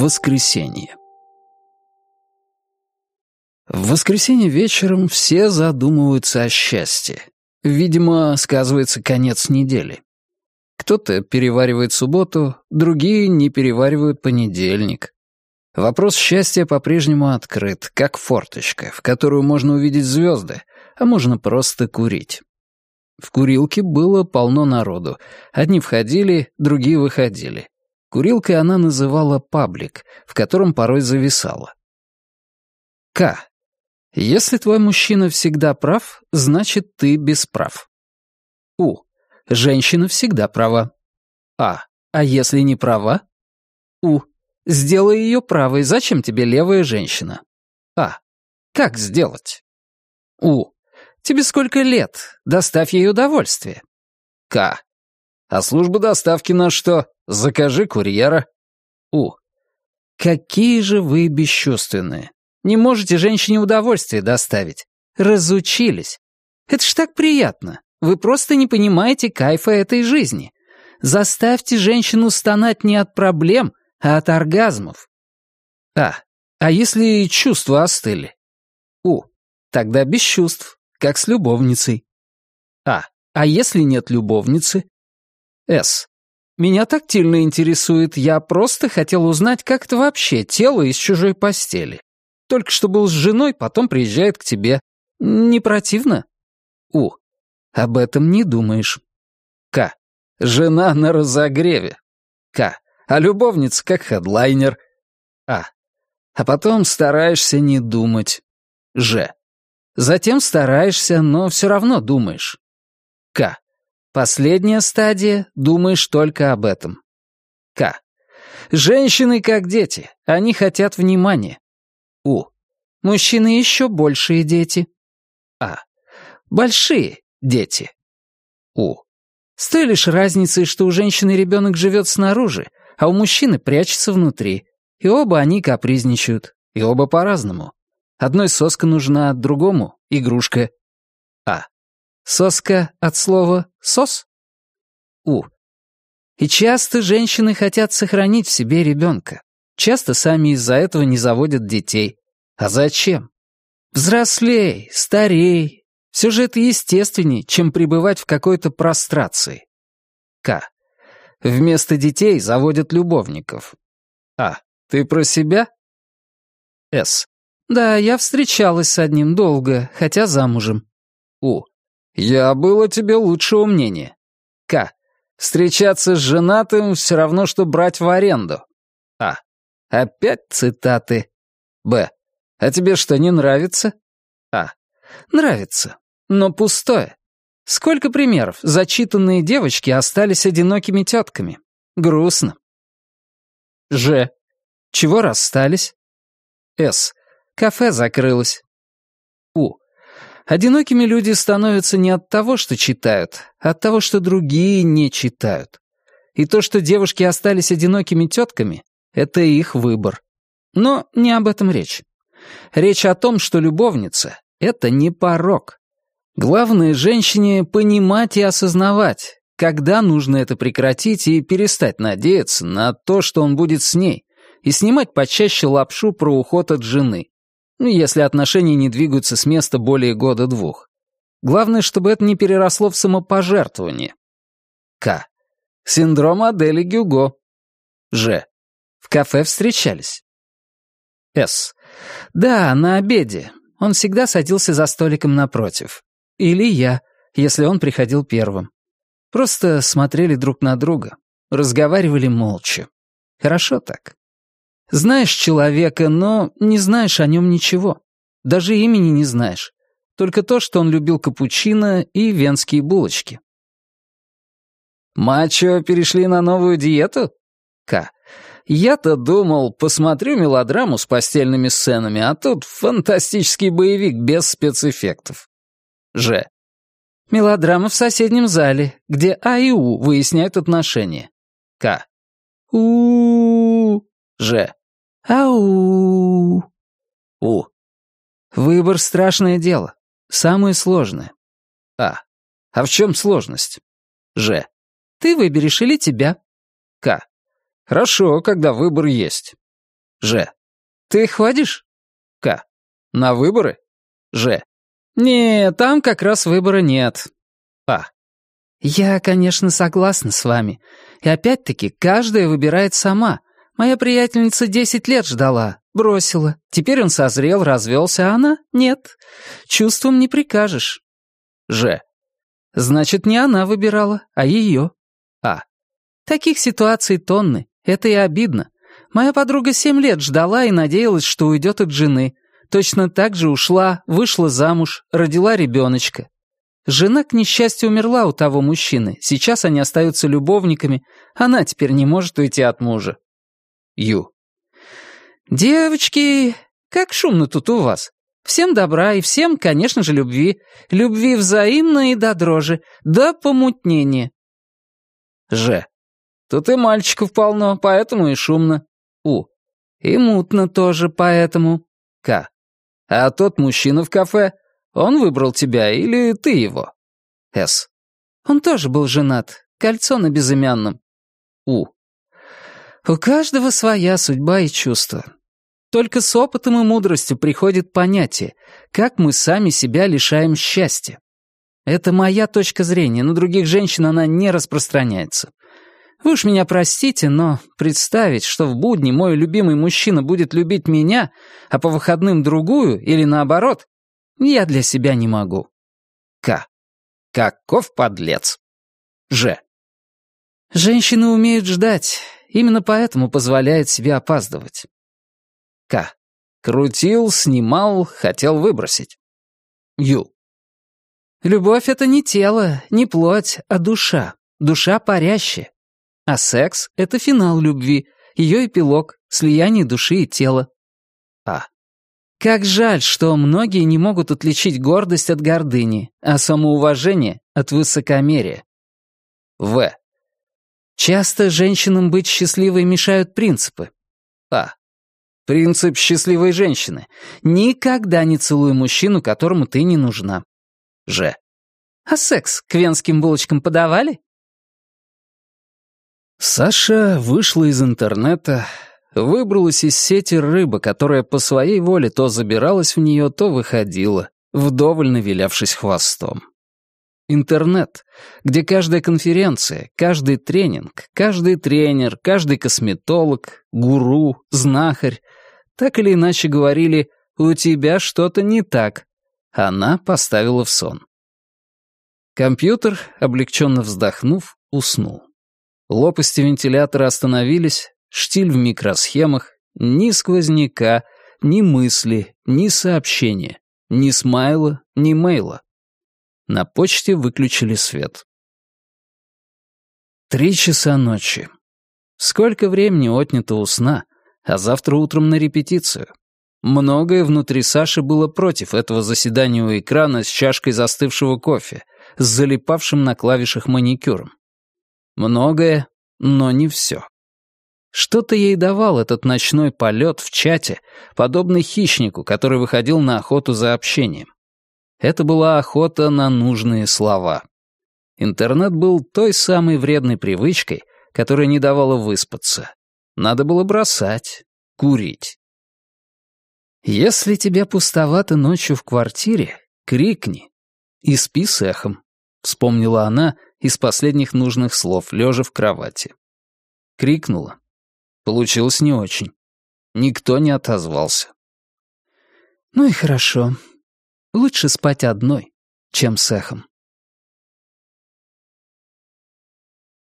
Воскресенье. В воскресенье вечером все задумываются о счастье. Видимо, сказывается конец недели. Кто-то переваривает субботу, другие не переваривают понедельник. Вопрос счастья по-прежнему открыт, как форточка, в которую можно увидеть звезды, а можно просто курить. В курилке было полно народу. Одни входили, другие выходили. Курилкой она называла паблик, в котором порой зависала. К. Если твой мужчина всегда прав, значит, ты без прав. У. Женщина всегда права. А. А если не права? У. Сделай ее правой, зачем тебе левая женщина? А. Как сделать? У. Тебе сколько лет? Доставь ей удовольствие. К. А служба доставки на что? Закажи курьера. У. Какие же вы бесчувственные. Не можете женщине удовольствие доставить. Разучились. Это ж так приятно. Вы просто не понимаете кайфа этой жизни. Заставьте женщину стонать не от проблем, а от оргазмов. А. А если чувства остыли? У. Тогда без чувств, как с любовницей. А. А если нет любовницы? С. Меня тактильно интересует, я просто хотел узнать, как это вообще тело из чужой постели. Только что был с женой, потом приезжает к тебе. Не противно? У. Об этом не думаешь. К. Жена на разогреве. К. А любовница как хедлайнер. А. А потом стараешься не думать. Ж. Затем стараешься, но все равно думаешь. К. Последняя стадия — думаешь только об этом. К. Женщины как дети, они хотят внимания. У. Мужчины еще большие дети. А. Большие дети. У. С той лишь разницей, что у женщины ребенок живет снаружи, а у мужчины прячется внутри. И оба они капризничают, и оба по-разному. Одной соска нужна, другому — игрушка. А. Соска от слова «сос»? У. И часто женщины хотят сохранить в себе ребенка. Часто сами из-за этого не заводят детей. А зачем? Взрослей, старей. Все же это естественней, чем пребывать в какой-то прострации. К. Вместо детей заводят любовников. А. Ты про себя? С. Да, я встречалась с одним долго, хотя замужем. У. Я было тебе лучшего мнения. К. Встречаться с женатым все равно, что брать в аренду. А. Опять цитаты. Б. А тебе что, не нравится? А. Нравится, но пустое. Сколько примеров, зачитанные девочки остались одинокими тетками. Грустно. Ж. Чего расстались? С. Кафе закрылось. У. Одинокими люди становятся не от того, что читают, а от того, что другие не читают. И то, что девушки остались одинокими тетками, это их выбор. Но не об этом речь. Речь о том, что любовница — это не порог. Главное женщине понимать и осознавать, когда нужно это прекратить и перестать надеяться на то, что он будет с ней, и снимать почаще лапшу про уход от жены, если отношения не двигаются с места более года-двух. Главное, чтобы это не переросло в самопожертвование. К. Синдром Адели Гюго. Ж. В кафе встречались. С. Да, на обеде. Он всегда садился за столиком напротив. Или я, если он приходил первым. Просто смотрели друг на друга, разговаривали молча. Хорошо так. Знаешь человека, но не знаешь о нем ничего. Даже имени не знаешь. Только то, что он любил капучино и венские булочки. «Мачо перешли на новую диету?» К. Я-то думал, посмотрю мелодраму с постельными сценами, а тут фантастический боевик без спецэффектов. Ж. Мелодрама в соседнем зале, где А и У выясняют отношения. К. У. Ж. Ау. У. Выбор — страшное дело. Самое сложное. А. А в чем сложность? Ж. Ты выберешь или тебя? К. Хорошо, когда выбор есть. Ж. Ты ходишь? К. На выборы? Ж. Не, там как раз выбора нет. А. Я, конечно, согласна с вами. И опять-таки, каждая выбирает сама. Моя приятельница десять лет ждала, бросила. Теперь он созрел, развелся, а она — нет. Чувством не прикажешь. Ж. Значит, не она выбирала, а ее. А. Таких ситуаций тонны. Это и обидно. Моя подруга семь лет ждала и надеялась, что уйдет от жены. Точно так же ушла, вышла замуж, родила ребеночка. Жена, к несчастью, умерла у того мужчины. Сейчас они остаются любовниками. Она теперь не может уйти от мужа. Ю. «Девочки, как шумно тут у вас. Всем добра и всем, конечно же, любви. Любви взаимной и до дрожи, до помутнения». Ж. Тут и мальчиков полно, поэтому и шумно. У. И мутно тоже поэтому. К. А тот мужчина в кафе, он выбрал тебя или ты его? С. Он тоже был женат. Кольцо на безымянном. У. У каждого своя судьба и чувства. Только с опытом и мудростью приходит понятие, как мы сами себя лишаем счастья. Это моя точка зрения, на других женщин она не распространяется. Вы уж меня простите, но представить, что в будни мой любимый мужчина будет любить меня, а по выходным другую или наоборот, я для себя не могу. К. Каков подлец. Ж. Женщины умеют ждать, именно поэтому позволяет себе опаздывать. К. Крутил, снимал, хотел выбросить. Ю. Любовь — это не тело, не плоть, а душа. Душа парящая. А секс — это финал любви, ее эпилог, слияние души и тела. А. Как жаль, что многие не могут отличить гордость от гордыни, а самоуважение от высокомерия. В. Часто женщинам быть счастливой мешают принципы. А. Принцип счастливой женщины. Никогда не целуй мужчину, которому ты не нужна. Ж. А секс к венским булочкам подавали? Саша вышла из интернета, выбралась из сети рыба, которая по своей воле то забиралась в нее, то выходила, вдоволь навилявшись хвостом. Интернет, где каждая конференция, каждый тренинг, каждый тренер, каждый косметолог, гуру, знахарь, так или иначе говорили «у тебя что-то не так», она поставила в сон. Компьютер, облегченно вздохнув, уснул. Лопасти вентилятора остановились, штиль в микросхемах, ни сквозняка, ни мысли, ни сообщения, ни смайла, ни мейла. На почте выключили свет. Три часа ночи. Сколько времени отнято у сна, а завтра утром на репетицию. Многое внутри Саши было против этого заседания у экрана с чашкой застывшего кофе, с залипавшим на клавишах маникюром. Многое, но не все. Что-то ей давал этот ночной полет в чате, подобный хищнику, который выходил на охоту за общением. Это была охота на нужные слова. Интернет был той самой вредной привычкой, которая не давала выспаться. Надо было бросать, курить. Если тебе пустовато ночью в квартире, крикни и спи с эхом, вспомнила она, из последних нужных слов, лежа в кровати. Крикнула. Получилось не очень. Никто не отозвался. Ну и хорошо. Лучше спать одной, чем с эхом.